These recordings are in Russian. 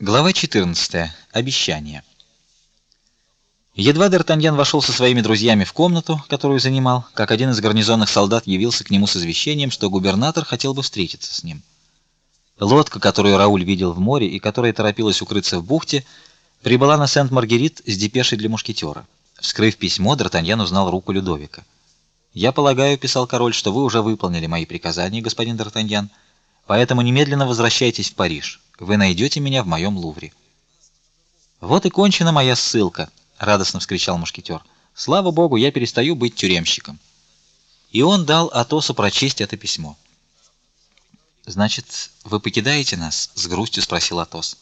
Глава 14. Обещание. Едва Д'Артаньян вошел со своими друзьями в комнату, которую занимал, как один из гарнизонных солдат явился к нему с извещением, что губернатор хотел бы встретиться с ним. Лодка, которую Рауль видел в море и которая торопилась укрыться в бухте, прибыла на Сент-Маргерит с депешей для мушкетера. Вскрыв письмо, Д'Артаньян узнал руку Людовика. "Я полагаю", писал король, "что вы уже выполнили мои приказания, господин Д'Артаньян, поэтому немедленно возвращайтесь в Париж" вы найдете меня в моем Лувре. Вот и кончена моя ссылка, радостно вскричал мушкетер. Слава богу, я перестаю быть тюремщиком. И он дал Атосу прочесть это письмо. Значит, вы покидаете нас? с грустью спросил Атос.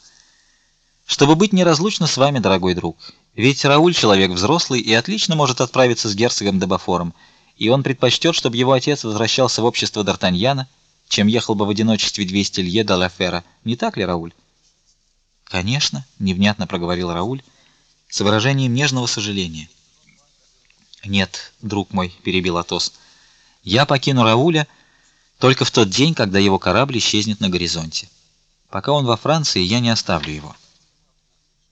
Чтобы быть неразлучно с вами, дорогой друг. Ведь Рауль человек взрослый и отлично может отправиться с герцогом де Бафором, и он предпочтет, чтобы его отец возвращался в общество Д'Артаньяна чем ехал бы в одиночестве 200 лье до Лафера. Не так ли, Рауль? Конечно, невнятно проговорил Рауль с выражением нежного сожаления. Нет, друг мой, перебил Атос. Я покину Рауля только в тот день, когда его корабль исчезнет на горизонте. Пока он во Франции, я не оставлю его.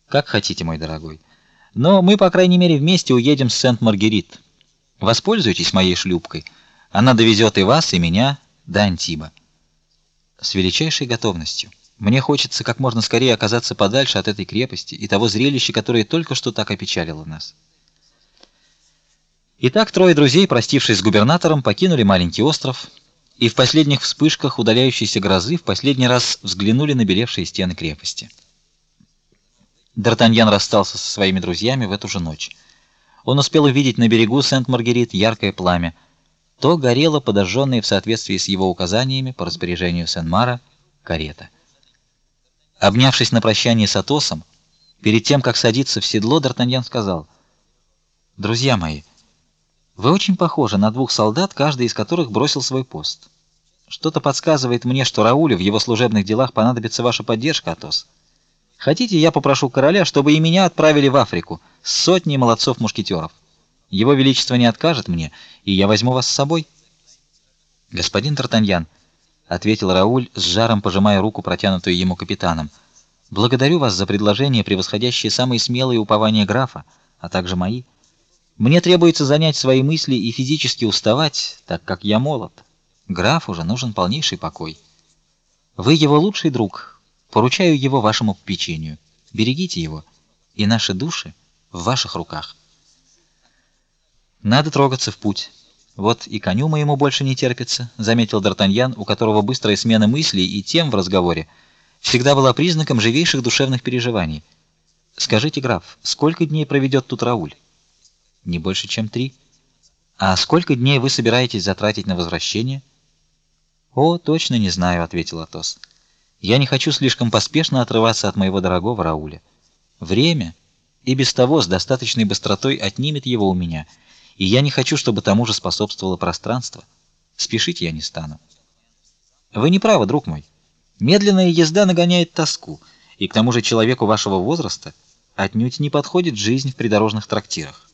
Как хотите, мой дорогой. Но мы, по крайней мере, вместе уедем с Сент-Маргерит. Воспользуйтесь моей шлюпкой. Она довезет и вас, и меня до Антиба. С величайшей готовностью. Мне хочется как можно скорее оказаться подальше от этой крепости и того зрелища, которое только что так опечалило нас. Итак, трое друзей, простившись с губернатором, покинули маленький остров и в последних вспышках удаляющейся грозы в последний раз взглянули на белевшие стены крепости. Д'Артаньян расстался со своими друзьями в эту же ночь. Он успел увидеть на берегу Сент-Маргерит яркое пламя, то горела подожженная в соответствии с его указаниями по распоряжению Сен-Мара карета. Обнявшись на прощание с Атосом, перед тем как садиться в седло, Д'Артаньян сказал: "Друзья мои, вы очень похожи на двух солдат, каждый из которых бросил свой пост. Что-то подсказывает мне, что Раулю в его служебных делах понадобится ваша поддержка, Атос. Хотите, я попрошу короля, чтобы и меня отправили в Африку с сотней молодцов-мушкетеров?" Его величество не откажет мне, и я возьму вас с собой. Господин Тартаньян, ответил Рауль с жаром пожимая руку, протянутую ему капитаном. Благодарю вас за предложение, превосходящее самые смелые упования графа, а также мои. Мне требуется занять свои мысли и физически уставать, так как я молод. Графу уже нужен полнейший покой. Вы его лучший друг. Поручаю его вашему попечению. Берегите его, и наши души в ваших руках. Надо трогаться в путь. Вот и коню моему больше не терпится, заметил Д'Артаньян, у которого быстрая смена мыслей и тем в разговоре всегда была признаком живейших душевных переживаний. Скажите, граф, сколько дней проведет тут Рауль? Не больше, чем три. А сколько дней вы собираетесь затратить на возвращение? О, точно не знаю, ответил Атос. Я не хочу слишком поспешно отрываться от моего дорогого Рауля. Время и без того с достаточной быстротой отнимет его у меня и я не хочу, чтобы тому же способствовало пространство. Спешить я не стану. Вы не правы, друг мой. Медленная езда нагоняет тоску, и к тому же человеку вашего возраста отнюдь не подходит жизнь в придорожных трактирах.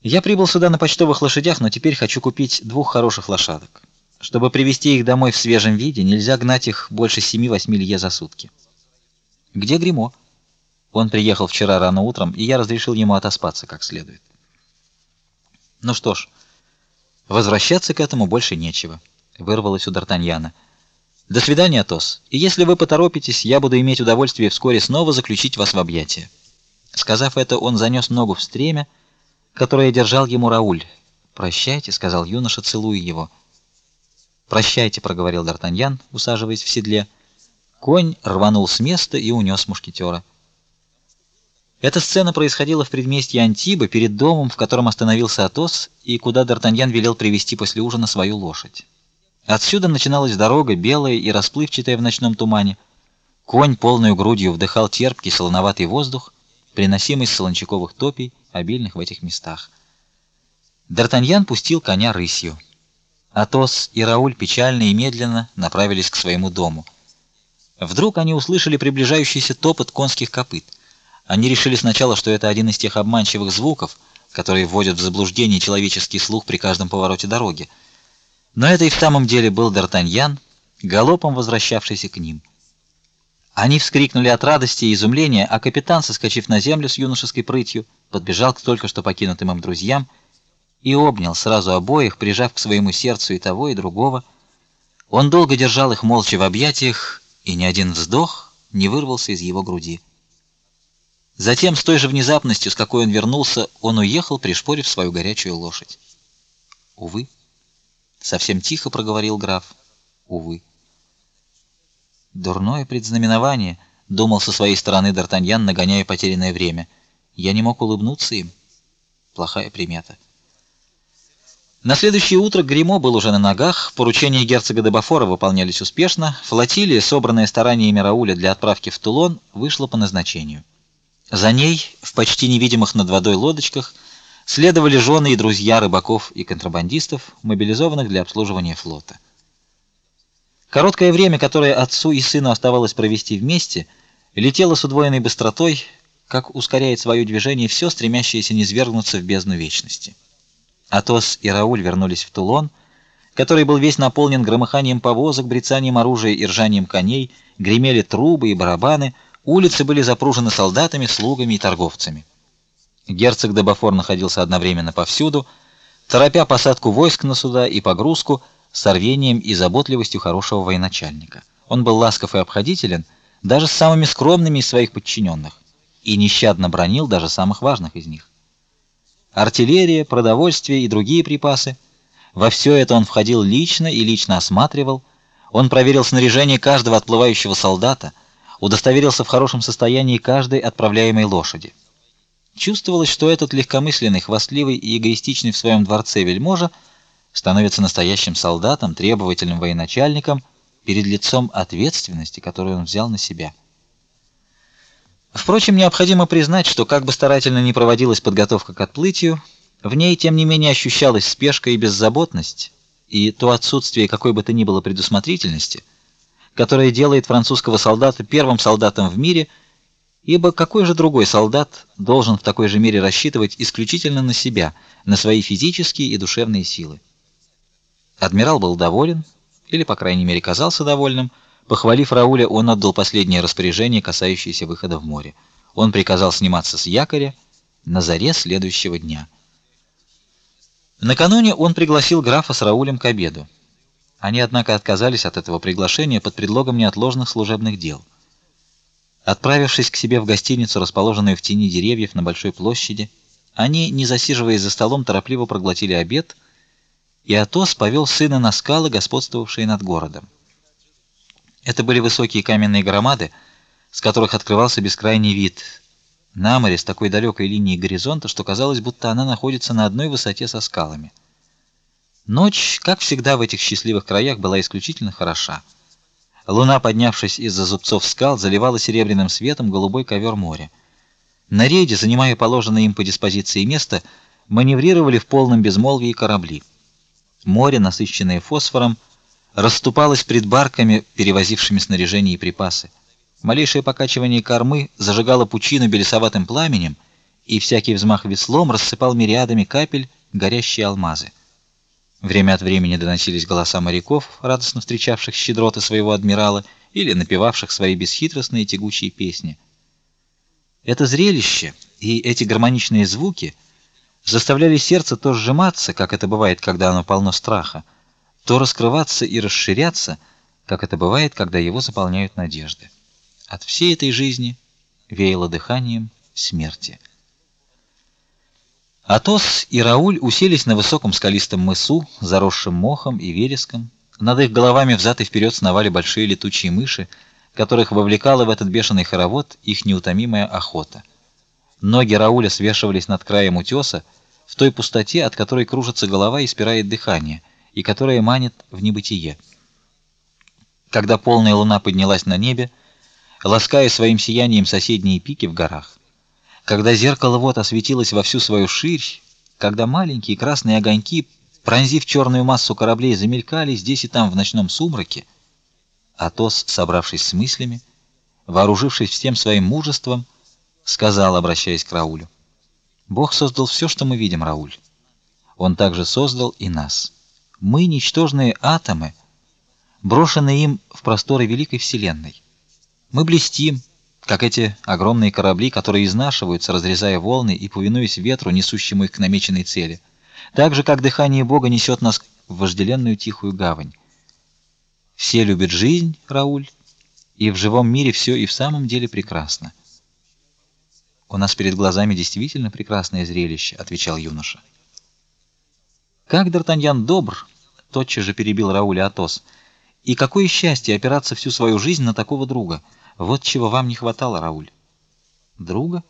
Я прибыл сюда на почтовых лошадях, но теперь хочу купить двух хороших лошадок. Чтобы привести их домой в свежем виде, нельзя гнать их больше 7-8 лье за сутки. Где Гримо? Он приехал вчера рано утром, и я разрешил ему отоспаться как следует. Ну что ж, возвращаться к этому больше нечего, вырвалось у Д'Артаньяна. До свидания, Атос. И если вы поторопитесь, я буду иметь удовольствие вскоре снова заключить вас в объятия. Сказав это, он занес ногу в стремя, которое держал ему Рауль. "Прощайте", сказал юноша, целуя его. "Прощайте", проговорил Д'Артаньян, усаживаясь в седле. Конь рванул с места и унес мушкетера. Эта сцена происходила в предместье Антибы, перед домом, в котором остановился Атос и куда Д'Артаньян велел привести после ужина свою лошадь. Отсюда начиналась дорога, белая и расплывчатая в ночном тумане. Конь полной грудью вдыхал терпкий солоноватый воздух, приносимый с солончаковых топий, обильных в этих местах. Д'Артаньян пустил коня рысью. Атос и Рауль печально и медленно направились к своему дому. Вдруг они услышали приближающийся топот конских копыт. Они решили сначала, что это один из тех обманчивых звуков, которые вводят в заблуждение человеческий слух при каждом повороте дороги. Но это и в самом деле был Д'Артаньян, галопом возвращавшийся к ним. Они вскрикнули от радости и изумления, а капитан, соскочив на землю с юношеской прытью, подбежал к только что покинутым им друзьям и обнял сразу обоих, прижав к своему сердцу и того, и другого. Он долго держал их молча в объятиях, и ни один вздох не вырвался из его груди. Затем, с той же внезапностью, с какой он вернулся, он уехал, пришпорив свою горячую лошадь. Увы, совсем тихо проговорил граф. Увы. Дурное предзнаменование, думал со своей стороны Д'Артаньян, нагоняя потерянное время. Я не мог улыбнуться им. Плохая примета. На следующее утро Гримо был уже на ногах, поручения герцога де Бафора выполнялись успешно, флотилия, собранная стараниями Рауля для отправки в Тулон, вышла по назначению. За ней, в почти невидимых над водой лодочках, следовали жены и друзья рыбаков и контрабандистов, мобилизованных для обслуживания флота. Короткое время, которое отцу и сыну оставалось провести вместе, летело с удвоенной быстротой, как ускоряет свое движение все стремящееся низвергнуться в бездну вечности. Атос и Рауль вернулись в Тулон, который был весь наполнен громыханием повозок, брецанием оружия и ржанием коней, гремели трубы и барабаны, улицы были запружены солдатами, слугами и торговцами. Герцог де Бафор находился одновременно повсюду, торопя посадку войск на суда и погрузку, с рвением и заботливостью хорошего военачальника. Он был ласков и обходителен даже с самыми скромными из своих подчиненных и нещадно бронил даже самых важных из них. Артиллерия, продовольствие и другие припасы во все это он входил лично и лично осматривал. Он проверил снаряжение каждого отплывающего солдата, удостоверился в хорошем состоянии каждой отправляемой лошади. Чувствовалось, что этот легкомысленный, хвастливый и эгоистичный в своем дворце вельможа становится настоящим солдатом, требовательным военачальником перед лицом ответственности, которую он взял на себя. Впрочем, необходимо признать, что как бы старательно ни проводилась подготовка к отплытию, в ней тем не менее ощущалась спешка и беззаботность, и то отсутствие какой бы то ни было предусмотрительности, которое делает французского солдата первым солдатом в мире, ибо какой же другой солдат должен в такой же мере рассчитывать исключительно на себя, на свои физические и душевные силы? Адмирал был доволен, или по крайней мере казался довольным. Похвалив Рауля, он отдал последнее распоряжение, касающееся выхода в море. Он приказал сниматься с якоря на заре следующего дня. Накануне он пригласил графа с Раулем к обеду. Они, однако, отказались от этого приглашения под предлогом неотложных служебных дел. Отправившись к себе в гостиницу, расположенную в тени деревьев на большой площади, они, не засиживаясь за столом, торопливо проглотили обед — и Атос повел сына на скалы, господствовавшие над городом. Это были высокие каменные громады, с которых открывался бескрайний вид на море с такой далекой линией горизонта, что казалось, будто она находится на одной высоте со скалами. Ночь, как всегда в этих счастливых краях, была исключительно хороша. Луна, поднявшись из-за зубцов скал, заливала серебряным светом голубой ковер моря. На рейде, занимая положенное им по диспозиции место, маневрировали в полном безмолвии корабли. Море, насыщенное фосфором, расступалось пред барками, перевозившими снаряжение и припасы. Малейшее покачивание кормы зажигало пучину белесоватым пламенем, и всякий взмах веслом рассыпал мириадами капель горящие алмазы. Время от времени доносились голоса моряков, радостно встречавших щедроты своего адмирала или напевавших свои бесхитростные тягучие песни. Это зрелище и эти гармоничные звуки — заставляли сердце то сжиматься, как это бывает, когда оно полно страха, то раскрываться и расширяться, как это бывает, когда его заполняют надежды. От всей этой жизни веяло дыханием смерти. Атос и Рауль уселись на высоком скалистом мысу, заросшем мохом и вереском. Над их головами взад и вперед сновали большие летучие мыши, которых вовлекала в этот бешеный хоровод их неутомимая охота. Ноги Рауля свешивались над краем утеса, в той пустоте, от которой кружится голова и спирает дыхание, и которая манит в небытие. Когда полная луна поднялась на небе, лаская своим сиянием соседние пики в горах, когда зеркало вот осветилось во всю свою ширь, когда маленькие красные огоньки, пронзив черную массу кораблей, замелькали здесь и там в ночном сумраке, Атос, собравшись с мыслями, вооружившись всем своим мужеством, сказал, обращаясь к Раулю: Бог создал все, что мы видим, Рауль. Он также создал и нас. Мы ничтожные атомы, брошенные им в просторы великой вселенной. Мы блестим, как эти огромные корабли, которые изнашиваются, разрезая волны и повинуясь ветру, несущему их к намеченной цели. Так же, как дыхание Бога несет нас в вожделенную тихую гавань. Все любят жизнь, Рауль, и в живом мире все и в самом деле прекрасно. У нас перед глазами действительно прекрасное зрелище, отвечал юноша. Как Д'Артаньян добр, тотчас же перебил Рауля Атос. И какое счастье опираться всю свою жизнь на такого друга. Вот чего вам не хватало, Рауль. Друга?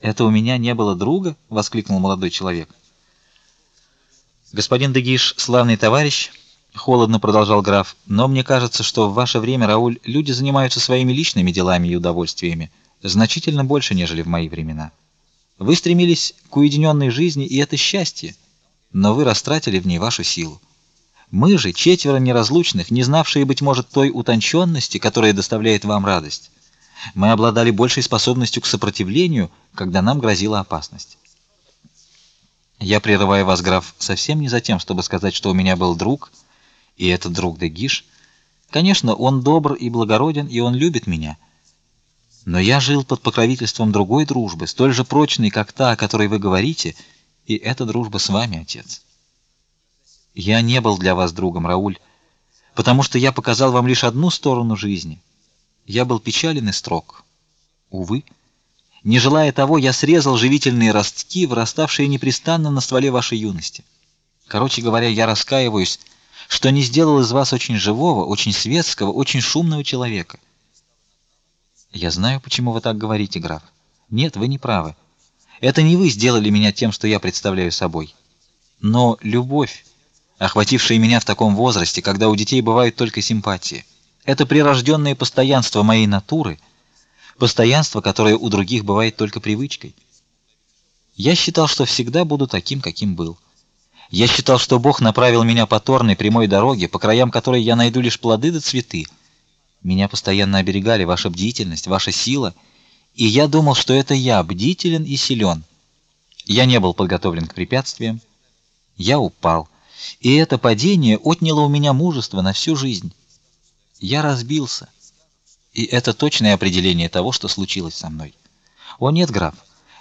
Это у меня не было друга, воскликнул молодой человек. Господин Дегиш, славный товарищ, холодно продолжал граф. Но мне кажется, что в ваше время, Рауль, люди занимаются своими личными делами и удовольствиями значительно больше, нежели в мои времена. Вы стремились к уединенной жизни, и это счастье, но вы растратили в ней вашу силу. Мы же, четверо неразлучных, не знавшие, быть может, той утонченности, которая доставляет вам радость. Мы обладали большей способностью к сопротивлению, когда нам грозила опасность. Я прерываю вас, граф, совсем не за тем, чтобы сказать, что у меня был друг, и этот друг Дегиш. Конечно, он добр и благороден, и он любит меня. Но я жил под покровительством другой дружбы, столь же прочной, как та, о которой вы говорите, и эта дружба с вами, отец. Я не был для вас другом, Рауль, потому что я показал вам лишь одну сторону жизни. Я был печален и строг. Увы, не желая того, я срезал живительные ростки, выраставшие непрестанно на стволе вашей юности. Короче говоря, я раскаиваюсь, что не сделал из вас очень живого, очень светского, очень шумного человека. Я знаю, почему вы так говорите, граф. Нет, вы не правы. Это не вы сделали меня тем, что я представляю собой. Но любовь, охватившая меня в таком возрасте, когда у детей бывают только симпатии, это прирожденное постоянство моей натуры, постоянство, которое у других бывает только привычкой. Я считал, что всегда буду таким, каким был. Я считал, что Бог направил меня по торной прямой дороге, по краям которой я найду лишь плоды да цветы. Меня постоянно оберегали ваша бдительность, ваша сила, и я думал, что это я бдителен и силен. Я не был подготовлен к препятствиям. Я упал, и это падение отняло у меня мужество на всю жизнь. Я разбился. И это точное определение того, что случилось со мной. О нет, граф,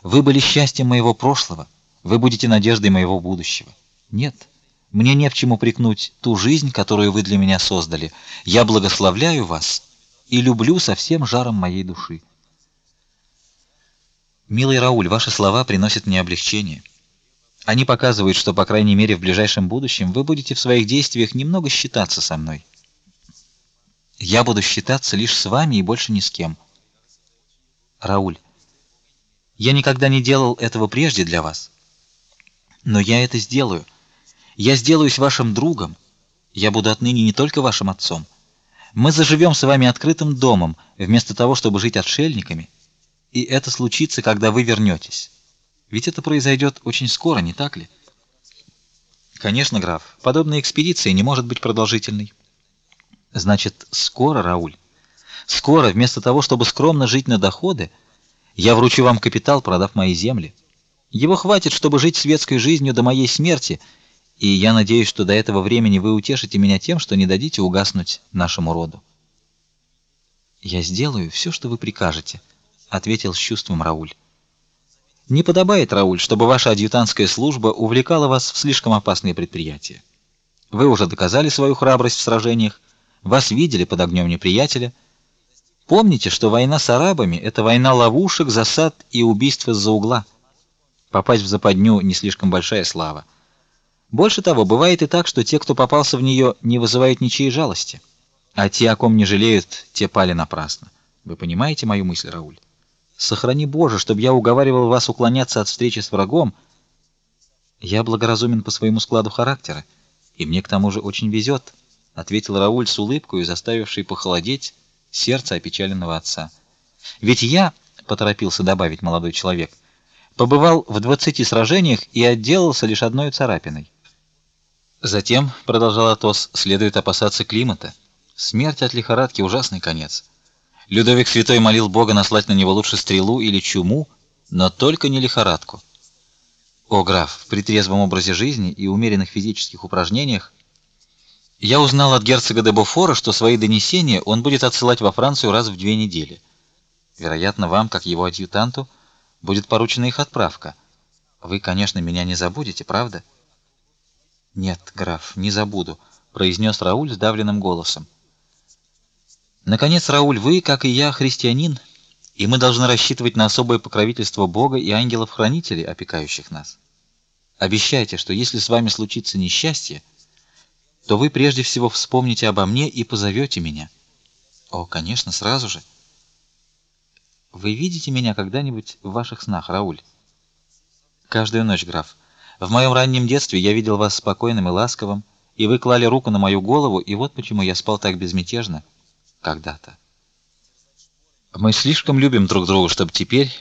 вы были счастьем моего прошлого, вы будете надеждой моего будущего. Нет. Мне не в чем упрекнуть ту жизнь, которую вы для меня создали. Я благословляю вас и люблю со всем жаром моей души. Милый Рауль, ваши слова приносят мне облегчение. Они показывают, что по крайней мере в ближайшем будущем вы будете в своих действиях немного считаться со мной. Я буду считаться лишь с вами и больше ни с кем. Рауль, я никогда не делал этого прежде для вас, но я это сделаю. Я сделаюсь вашим другом. Я буду отныне не только вашим отцом. Мы заживем с вами открытым домом, вместо того, чтобы жить отшельниками. И это случится, когда вы вернетесь. Ведь это произойдет очень скоро, не так ли? Конечно, граф. Подобная экспедиция не может быть продолжительной. Значит, скоро, Рауль. Скоро, вместо того, чтобы скромно жить на доходы, я вручу вам капитал, продав мои земли. Его хватит, чтобы жить светской жизнью до моей смерти и я надеюсь, что до этого времени вы утешите меня тем, что не дадите угаснуть нашему роду. Я сделаю все, что вы прикажете, ответил с чувством Рауль. Не подобает, Рауль, чтобы ваша адъютантская служба увлекала вас в слишком опасные предприятия. Вы уже доказали свою храбрость в сражениях, вас видели под огнем неприятеля. Помните, что война с арабами это война ловушек, засад и убийств из-за угла. Попасть в западню не слишком большая слава. Больше того, бывает и так, что те, кто попался в нее, не вызывают ничьей жалости, а те, о ком не жалеют, те пали напрасно. Вы понимаете мою мысль, Рауль? Сохрани Боже, чтобы я уговаривал вас уклоняться от встречи с врагом. Я благоразумен по своему складу характера, и мне к тому же очень везет, — ответил Рауль с улыбкой, заставившей похолодеть сердце опечаленного отца. Ведь я, — поторопился добавить молодой человек, — побывал в двадцати сражениях и отделался лишь одной царапиной. Затем, продолжал Атос, следует опасаться климата. Смерть от лихорадки ужасный конец. Людовик Святой молил Бога наслать на него лучше стрелу или чуму, но только не лихорадку. О, граф, при трезвом образе жизни и умеренных физических упражнениях Я узнал от герцога де Бофора, что свои донесения он будет отсылать во Францию раз в две недели. Вероятно, вам, как его адъютанту, будет поручена их отправка. Вы, конечно, меня не забудете, правда? Нет, граф, не забуду, произнес Рауль сдавленным голосом. Наконец, Рауль, вы, как и я, христианин, и мы должны рассчитывать на особое покровительство Бога и ангелов-хранителей, опекающих нас. Обещайте, что если с вами случится несчастье, то вы прежде всего вспомните обо мне и позовете меня. О, конечно, сразу же. Вы видите меня когда-нибудь в ваших снах, Рауль? Каждую ночь, граф. В моем раннем детстве я видел вас спокойным и ласковым, и вы клали руку на мою голову, и вот почему я спал так безмятежно когда-то. Мы слишком любим друг друга, чтобы теперь,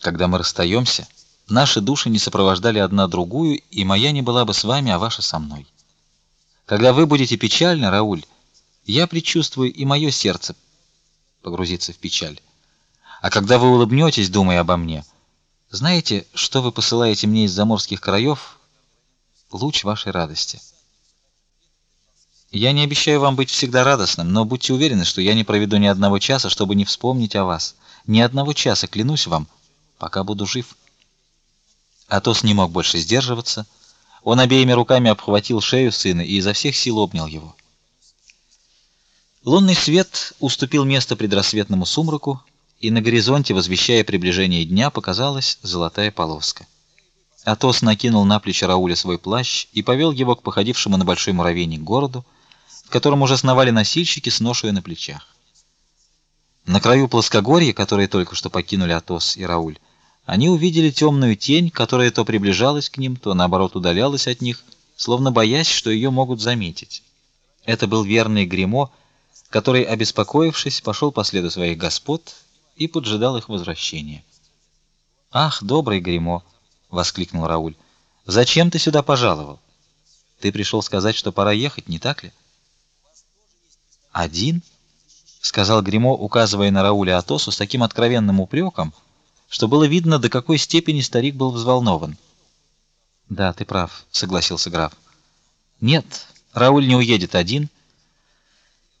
когда мы расстаемся, наши души не сопровождали одна другую, и моя не была бы с вами, а ваша со мной. Когда вы будете печальны, Рауль, я предчувствую и мое сердце погрузится в печаль. А когда вы улыбнетесь, думая обо мне, знаете, что вы посылаете мне из заморских краев? Луч вашей радости. Я не обещаю вам быть всегда радостным, но будьте уверены, что я не проведу ни одного часа, чтобы не вспомнить о вас. Ни одного часа, клянусь вам, пока буду жив. Атос не мог больше сдерживаться. Он обеими руками обхватил шею сына и изо всех сил обнял его. Лунный свет уступил место предрассветному сумраку, и на горизонте, возвещая приближение дня, показалась золотая полоска. Атос накинул на плечи Рауля свой плащ и повел его к походившему на большой муравейник городу, в котором уже сновали носильщики с ношей на плечах. На краю плоскогорья, которое только что покинули Атос и Рауль, они увидели темную тень, которая то приближалась к ним, то наоборот удалялась от них, словно боясь, что ее могут заметить. Это был верный Гримо, который, обеспокоившись, пошел по следу своих господ и поджидал их возвращения. "Ах, добрый Гримо", воскликнул Рауль. "Зачем ты сюда пожаловал? Ты пришел сказать, что пора ехать, не так ли?" "Один?" сказал Гримо, указывая на Рауля Атосу с таким откровенным упреком, что было видно, до какой степени старик был взволнован. "Да, ты прав", согласился граф. "Нет, Рауль не уедет один.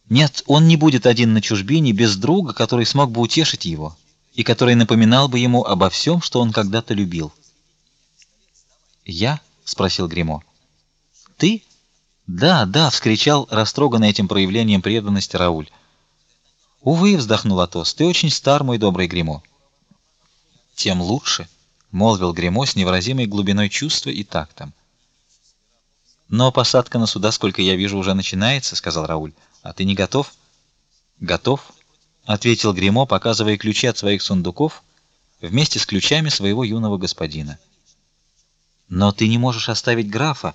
Нет, он не будет один на чужбине без друга, который смог бы утешить его и который напоминал бы ему обо всем, что он когда-то любил". "Я?" спросил Гримо. "Ты?" "Да, да", вскричал растроганный этим проявлением преданности Рауль. "Увы", вздохнул Атос. "Ты очень стар, мой добрый Гримо" тем лучше, молвил Гремо с невыразимой глубиной чувства и тактом. Но посадка на суда, сколько я вижу, уже начинается, сказал Рауль. А ты не готов? Готов, ответил Гремо, показывая ключи от своих сундуков вместе с ключами своего юного господина. Но ты не можешь оставить графа,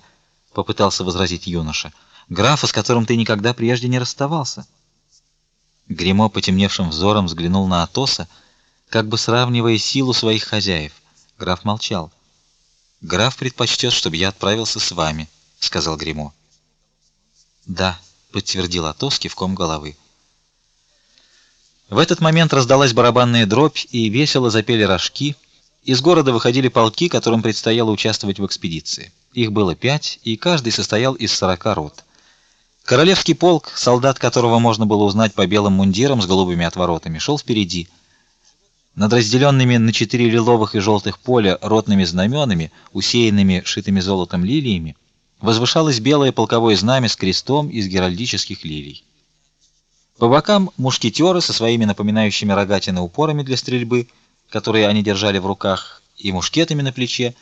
попытался возразить юноша. Графа, с которым ты никогда прежде не расставался. Гремо потемневшим взором взглянул на Атоса, как бы сравнивая силу своих хозяев. Граф молчал. Граф предпочтет, чтобы я отправился с вами, сказал Гримо. Да, подтвердил Атос кивком головы. В этот момент раздалась барабанная дробь и весело запели рожки. Из города выходили полки, которым предстояло участвовать в экспедиции. Их было пять, и каждый состоял из сорока рот. Королевский полк, солдат которого можно было узнать по белым мундирам с голубыми отворотами, шел впереди. Над разделенными на четыре лиловых и желтых поля ротными знаменами, усеянными шитыми золотом лилиями, возвышалось белое полковое знамя с крестом из геральдических лилий. По бокам мушкетеры со своими напоминающими рогатины упорами для стрельбы, которые они держали в руках, и мушкетами на плече,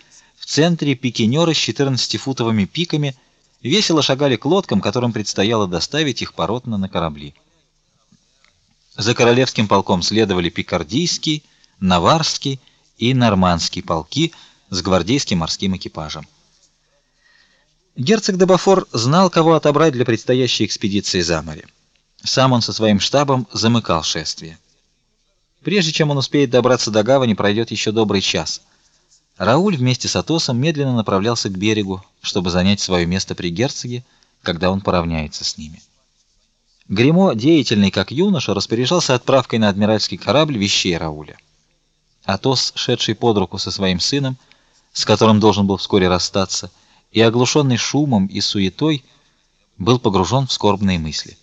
центре пикинеры с 14-футовыми пиками весело шагали к лодкам, которым предстояло доставить их поротно на корабли. За королевским полком следовали пикардийский, наварский и нормандский полки с гвардейским морским экипажем. Герцог де Бафор знал, кого отобрать для предстоящей экспедиции за море. Сам он со своим штабом замыкал шествие. Прежде чем он успеет добраться до гавани, пройдет еще добрый час. Рауль вместе с Атосом медленно направлялся к берегу, чтобы занять свое место при герцоге, когда он поравняется с ними. Гремо, деятельный как юноша, распоряжался отправкой на адмиральский корабль вещей Рауля. Атос, шедший под руку со своим сыном, с которым должен был вскоре расстаться, и оглушенный шумом и суетой, был погружен в скорбные мысли.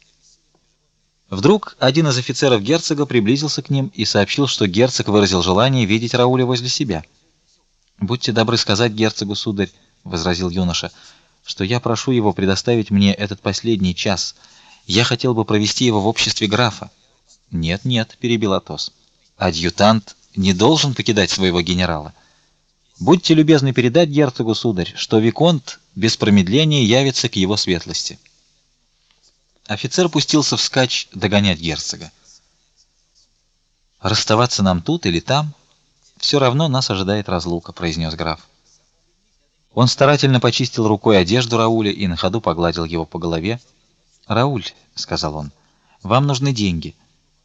Вдруг один из офицеров герцога приблизился к ним и сообщил, что герцог выразил желание видеть Рауля возле себя. "Будьте добры сказать герцогу, сударь", возразил юноша, "что я прошу его предоставить мне этот последний час. Я хотел бы провести его в обществе графа". "Нет, нет", перебил Атос. "Адъютант не должен покидать своего генерала. Будьте любезны передать герцогу, сударь, что виконт без промедления явится к его светлости". Офицер пустился вскачь догонять герцога. Расставаться нам тут или там, все равно нас ожидает разлука, произнес граф. Он старательно почистил рукой одежду Рауля и на ходу погладил его по голове. "Рауль", сказал он. "Вам нужны деньги.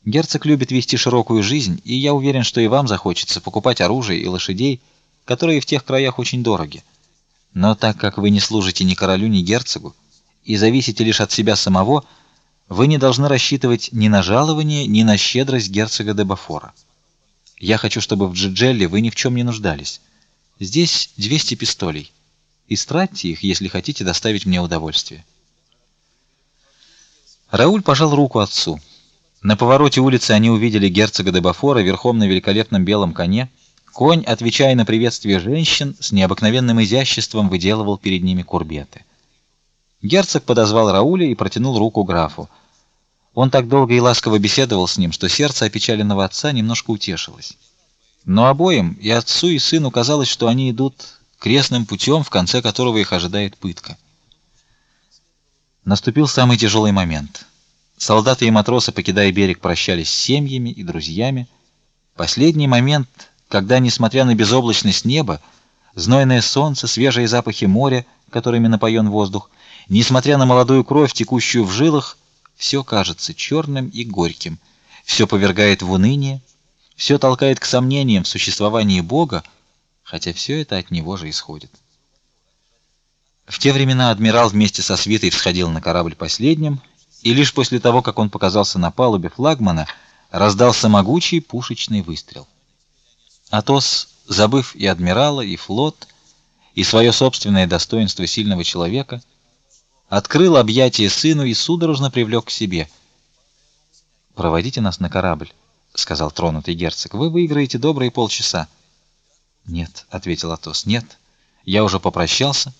Герцог любит вести широкую жизнь, и я уверен, что и вам захочется покупать оружие и лошадей, которые в тех краях очень дороги. Но так как вы не служите ни королю, ни герцогу, и зависите лишь от себя самого, вы не должны рассчитывать ни на жалование, ни на щедрость герцога де Бафора. Я хочу, чтобы в Джиджелле вы ни в чем не нуждались. Здесь 200 пистолей. Истратьте их, если хотите доставить мне удовольствие. Рауль пожал руку отцу. На повороте улицы они увидели герцога де Бафора верхом на великолепном белом коне. Конь, отвечая на приветствие женщин, с необыкновенным изяществом выделывал перед ними курбеты. Герцог подозвал Рауля и протянул руку графу. Он так долго и ласково беседовал с ним, что сердце опечаленного отца немножко утешилось. Но обоим, и отцу, и сыну, казалось, что они идут крестным путем, в конце которого их ожидает пытка. Наступил самый тяжелый момент. Солдаты и матросы, покидая берег, прощались с семьями и друзьями. Последний момент, когда, несмотря на безоблачность неба, знойное солнце, свежие запахи моря, которыми напоен воздух, Несмотря на молодую кровь, текущую в жилах, все кажется черным и горьким. Все повергает в уныние, все толкает к сомнениям в существовании Бога, хотя все это от него же исходит. В те времена адмирал вместе со свитой всходил на корабль последним, и лишь после того, как он показался на палубе флагмана, раздался могучий пушечный выстрел. Атос, забыв и адмирала, и флот, и свое собственное достоинство сильного человека, открыл объятия сыну и судорожно привлек к себе. Проводите нас на корабль, сказал тронутый герцог. Вы выиграете добрые полчаса. Нет, ответил Атос. Нет. Я уже попрощался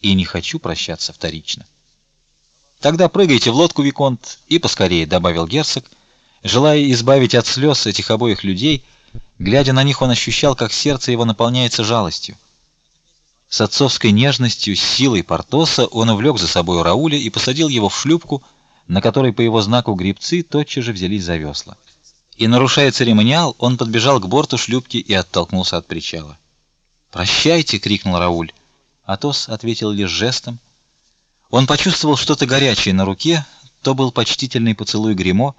и не хочу прощаться вторично. Тогда прыгайте в лодку, виконт, и поскорее, добавил герцог, желая избавить от слез этих обоих людей. Глядя на них, он ощущал, как сердце его наполняется жалостью. С отцовской нежностью, силой Портоса он увлек за собой Рауля и посадил его в шлюпку, на которой по его знаку гребцы тотчас же взялись за весла. И нарушая церемониал, он подбежал к борту шлюпки и оттолкнулся от причала. "Прощайте", крикнул Рауль. Атос ответил лишь жестом. Он почувствовал что-то горячее на руке, то был почтительный поцелуй гримо,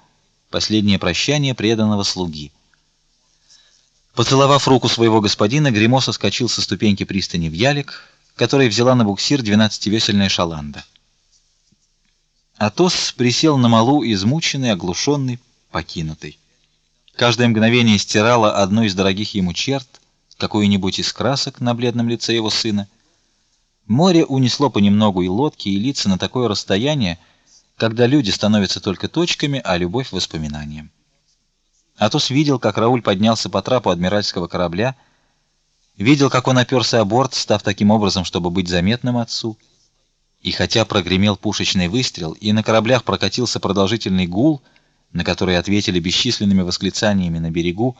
последнее прощание преданного слуги. Поцеловав руку своего господина, Гримо соскочил со ступеньки пристани в ялик, который взяла на буксир двенадцативесельная шаланда. Атос присел на малу, измученный, оглушенный, покинутый. Каждое мгновение стирало одну из дорогих ему черт, какую-нибудь из красок на бледном лице его сына. Море унесло понемногу и лодки, и лица на такое расстояние, когда люди становятся только точками, а любовь воспоминанием. Атос видел, как Рауль поднялся по трапу адмиральского корабля, видел, как он оперся о борт, став таким образом, чтобы быть заметным отцу. И хотя прогремел пушечный выстрел, и на кораблях прокатился продолжительный гул, на который ответили бесчисленными восклицаниями на берегу,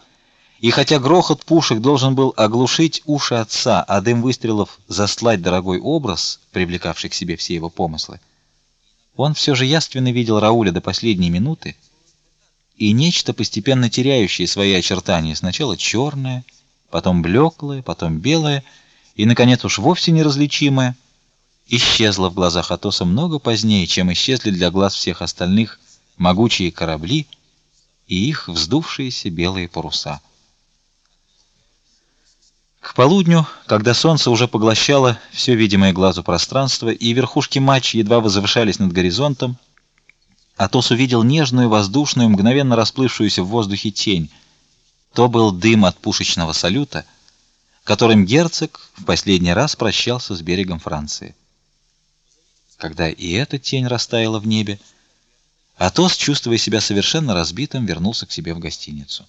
и хотя грохот пушек должен был оглушить уши отца, а дым выстрелов застлать дорогой образ, привлекавший к себе все его помыслы, он все же яственно видел Рауля до последней минуты и нечто постепенно теряющее свои очертания, сначала черное, потом блеклое, потом белое и наконец уж вовсе неразличимое, исчезло в глазах Атоса много позднее, чем исчезли для глаз всех остальных могучие корабли и их вздувшиеся белые паруса. К полудню, когда солнце уже поглощало все видимое глазу пространство и верхушки мач едва возвышались над горизонтом, Атос увидел нежную, воздушную, мгновенно расплывшуюся в воздухе тень. То был дым от пушечного салюта, которым герцог в последний раз прощался с берегом Франции. Когда и эта тень растаяла в небе, Атос, чувствуя себя совершенно разбитым, вернулся к себе в гостиницу.